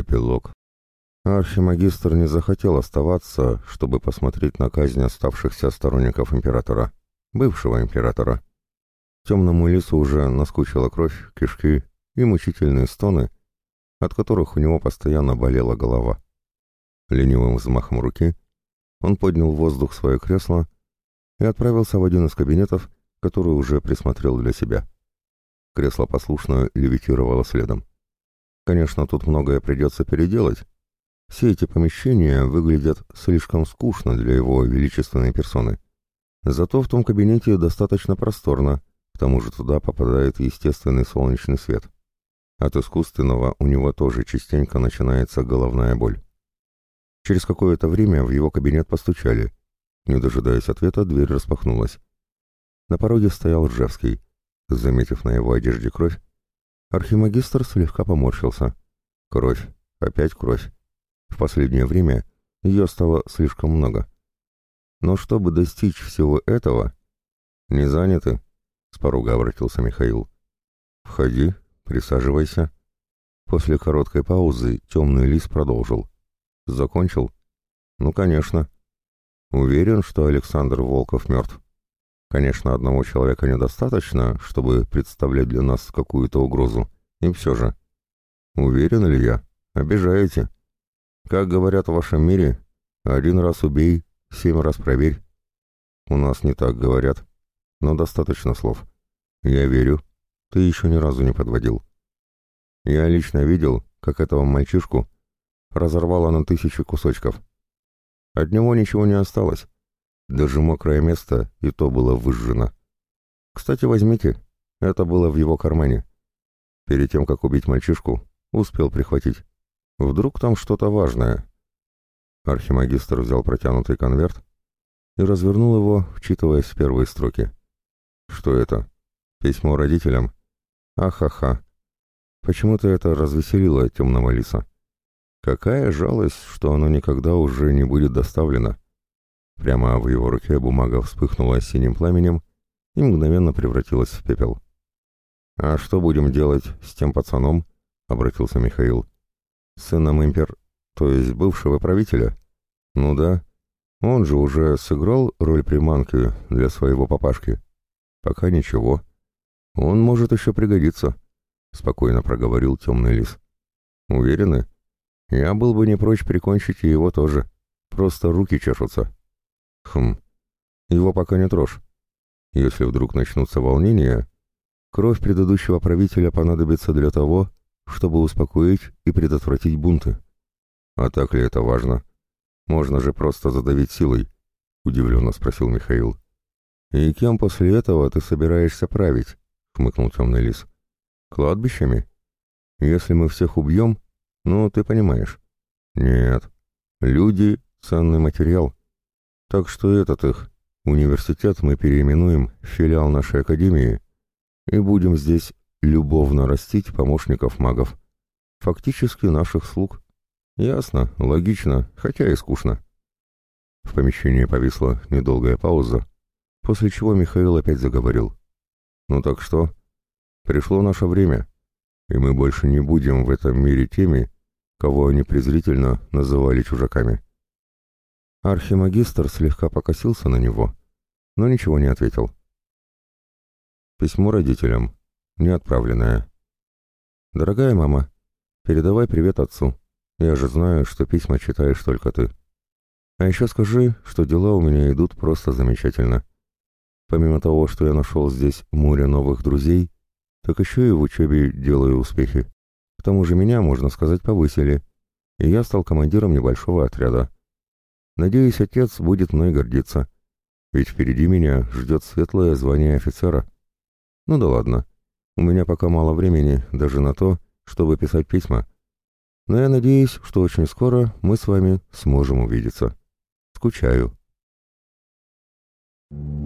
Эпилог. Архимагистр не захотел оставаться, чтобы посмотреть на казнь оставшихся сторонников императора, бывшего императора. Темному лесу уже наскучила кровь, кишки и мучительные стоны, от которых у него постоянно болела голова. Ленивым взмахом руки он поднял в воздух свое кресло и отправился в один из кабинетов, который уже присмотрел для себя. Кресло послушно левитировало следом. Конечно, тут многое придется переделать. Все эти помещения выглядят слишком скучно для его величественной персоны. Зато в том кабинете достаточно просторно, к тому же туда попадает естественный солнечный свет. От искусственного у него тоже частенько начинается головная боль. Через какое-то время в его кабинет постучали. Не дожидаясь ответа, дверь распахнулась. На пороге стоял Ржевский. Заметив на его одежде кровь, Архимагистр слегка поморщился. Кровь. Опять кровь. В последнее время ее стало слишком много. Но чтобы достичь всего этого... «Не заняты?» — с порога обратился Михаил. «Входи, присаживайся». После короткой паузы темный лис продолжил. «Закончил?» «Ну, конечно». «Уверен, что Александр Волков мертв?» Конечно, одного человека недостаточно, чтобы представлять для нас какую-то угрозу. И все же. Уверен ли я? Обижаете. Как говорят в вашем мире, один раз убей, семь раз проверь. У нас не так говорят. Но достаточно слов. Я верю. Ты еще ни разу не подводил. Я лично видел, как этого мальчишку разорвало на тысячи кусочков. От него ничего не осталось. Даже мокрое место и то было выжжено. Кстати, возьмите. Это было в его кармане. Перед тем, как убить мальчишку, успел прихватить. Вдруг там что-то важное. Архимагистр взял протянутый конверт и развернул его, вчитываясь в первые строки. Что это? Письмо родителям? Ахаха. Почему-то это развеселило темного лиса. Какая жалость, что оно никогда уже не будет доставлено. Прямо в его руке бумага вспыхнула синим пламенем и мгновенно превратилась в пепел. «А что будем делать с тем пацаном?» — обратился Михаил. «Сыном импер... то есть бывшего правителя?» «Ну да. Он же уже сыграл роль приманки для своего папашки. Пока ничего. Он может еще пригодиться», — спокойно проговорил темный лис. «Уверены? Я был бы не прочь прикончить и его тоже. Просто руки чешутся». Хм, его пока не трожь. Если вдруг начнутся волнения, кровь предыдущего правителя понадобится для того, чтобы успокоить и предотвратить бунты. А так ли это важно? Можно же просто задавить силой, удивленно спросил Михаил. И кем после этого ты собираешься править? хмыкнул темный лис. Кладбищами? Если мы всех убьем, ну, ты понимаешь. Нет. Люди — ценный материал. Так что этот их университет мы переименуем в филиал нашей академии и будем здесь любовно растить помощников магов. Фактически наших слуг. Ясно, логично, хотя и скучно. В помещении повисла недолгая пауза, после чего Михаил опять заговорил. «Ну так что? Пришло наше время, и мы больше не будем в этом мире теми, кого они презрительно называли чужаками. Архимагистр слегка покосился на него, но ничего не ответил. Письмо родителям, не отправленное. «Дорогая мама, передавай привет отцу. Я же знаю, что письма читаешь только ты. А еще скажи, что дела у меня идут просто замечательно. Помимо того, что я нашел здесь море новых друзей, так еще и в учебе делаю успехи. К тому же меня, можно сказать, повысили, и я стал командиром небольшого отряда». Надеюсь, отец будет мной гордиться. Ведь впереди меня ждет светлое звание офицера. Ну да ладно. У меня пока мало времени даже на то, чтобы писать письма. Но я надеюсь, что очень скоро мы с вами сможем увидеться. Скучаю. Thank you.